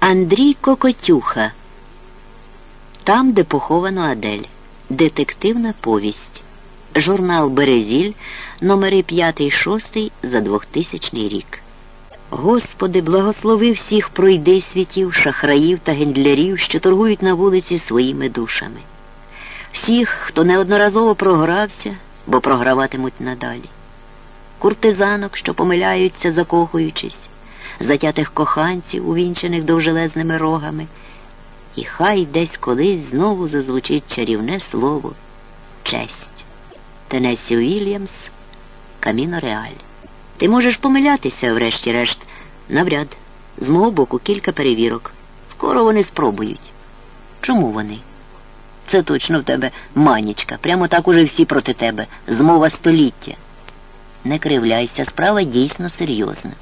Андрій Кокотюха. Там, де поховано Адель. Детективна повість. Журнал Березіль, номери 5-6 за 2000 рік. Господи, благослови всіх пройди світів, шахраїв та гендлярів, що торгують на вулиці своїми душами. Всіх, хто неодноразово програвся, бо програватимуть надалі. Куртизанок, що помиляються, закохуючись затятих коханців, увінчених довжелезними рогами, і хай десь колись знову зазвучить чарівне слово честь. Тенесі Уільямс, Каміно Реаль. Ти можеш помилятися, врешті-решт, навряд. З мого боку кілька перевірок. Скоро вони спробують. Чому вони? Це точно в тебе манічка. Прямо так уже всі проти тебе. Змова століття. Не кривляйся, справа дійсно серйозна.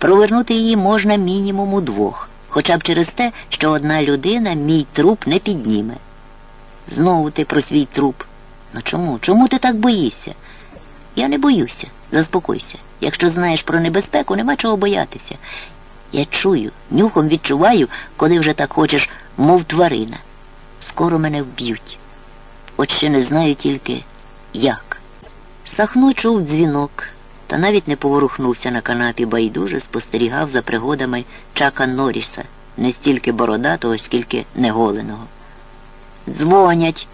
Провернути її можна мінімум удвох, хоча б через те, що одна людина мій труп не підніме. Знову ти про свій труп. Ну чому? Чому ти так боїшся? Я не боюся, заспокойся. Якщо знаєш про небезпеку, нема чого боятися. Я чую, нюхом відчуваю, коли вже так хочеш, мов тварина. Скоро мене вб'ють. От ще не знаю тільки як. Сахно чув дзвінок та навіть не поворухнувся на канапі, байдуже спостерігав за пригодами Чака Норріса, не стільки бородатого, скільки неголеного. Дзвонять.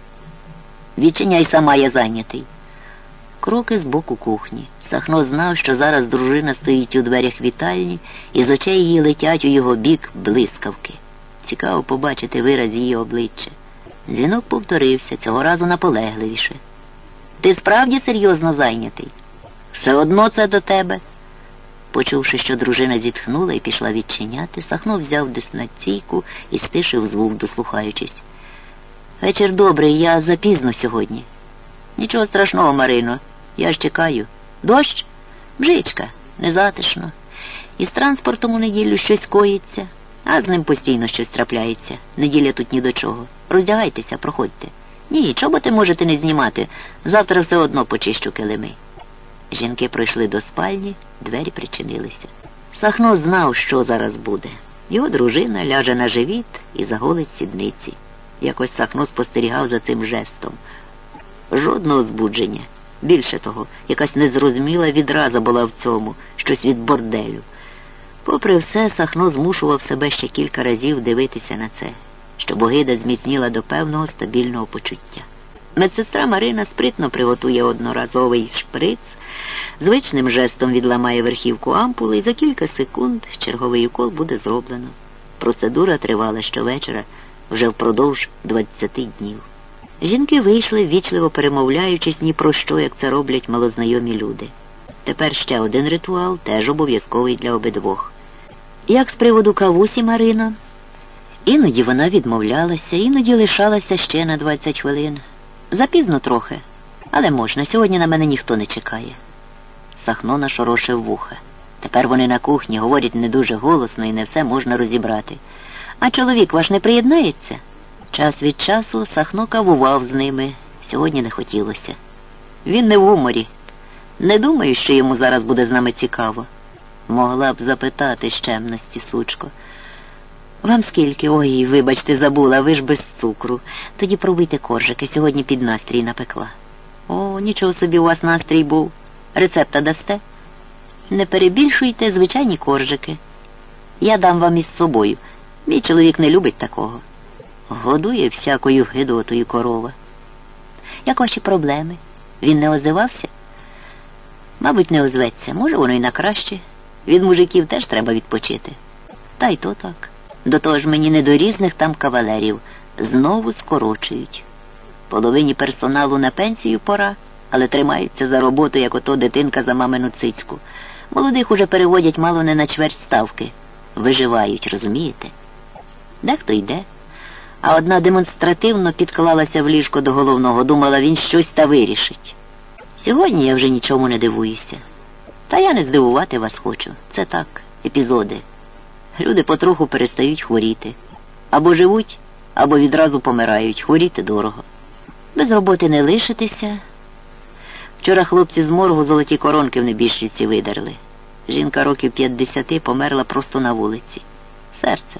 Відчиняй сама я зайнятий. Кроки з боку кухні. Сахно знав, що зараз дружина стоїть у дверях вітальні, і з очей її летять у його бік блискавки. Цікаво побачити вираз її обличчя. Дзвінок повторився, цього разу наполегливіше. Ти справді серйозно зайнятий? Все одно це до тебе. Почувши, що дружина зітхнула і пішла відчиняти, Сахно взяв дистанційку і стишив звук, дослухаючись. Вечір добрий, я запізно сьогодні. Нічого страшного, Марино, я ж чекаю. Дощ? Бжичка, незатишно. Із транспортом у неділю щось коїться, а з ним постійно щось трапляється. Неділя тут ні до чого. Роздягайтеся, проходьте. Ні, чоботи можете не знімати. Завтра все одно почищу килими. Жінки пройшли до спальні, двері причинилися. Сахно знав, що зараз буде. Його дружина ляже на живіт і заголить сідниці. Якось Сахно спостерігав за цим жестом. Жодного збудження. Більше того, якась незрозуміла відраза була в цьому, щось від борделю. Попри все, Сахно змушував себе ще кілька разів дивитися на це, щоб огида зміцніла до певного стабільного почуття. Медсестра Марина спритно приготує одноразовий шприц, звичним жестом відламає верхівку ампули і за кілька секунд черговий укол буде зроблено. Процедура тривала щовечора вже впродовж 20 днів. Жінки вийшли, вічливо перемовляючись ні про що, як це роблять малознайомі люди. Тепер ще один ритуал, теж обов'язковий для обидвох. Як з приводу кавусі Марина? Іноді вона відмовлялася, іноді лишалася ще на 20 хвилин. Запізно трохи, але можна. Сьогодні на мене ніхто не чекає. Сахно нашорошив вуха. Тепер вони на кухні говорять не дуже голосно і не все можна розібрати. А чоловік ваш не приєднається? Час від часу Сахно кавував з ними. Сьогодні не хотілося. Він не в гуморі. Не думаю, що йому зараз буде з нами цікаво. Могла б запитати щемності, сучко. Вам скільки? Ой, вибачте, забула, ви ж без цукру. Тоді пробуйте коржики, сьогодні під настрій напекла. О, нічого собі у вас настрій був. Рецепта дасте? Не перебільшуйте звичайні коржики. Я дам вам із собою. Мій чоловік не любить такого. Годує всякою гидотою корова. Як ваші проблеми? Він не озивався? Мабуть, не озветься. Може, воно й на краще. Від мужиків теж треба відпочити. Та й то так. До того ж мені не до різних там кавалерів. Знову скорочують. Половині персоналу на пенсію пора, але тримаються за роботу, як ото дитинка за мамину цицьку. Молодих уже переводять мало не на чверть ставки. Виживають, розумієте? Дехто йде. А одна демонстративно підклалася в ліжко до головного, думала, він щось та вирішить. Сьогодні я вже нічому не дивуюся. Та я не здивувати вас хочу. Це так, епізоди. Люди потроху перестають хворіти. Або живуть, або відразу помирають. Хворіти дорого. Без роботи не лишитися. Вчора хлопці з моргу золоті коронки в небіжчиці видерли. Жінка років 50 померла просто на вулиці. Серце.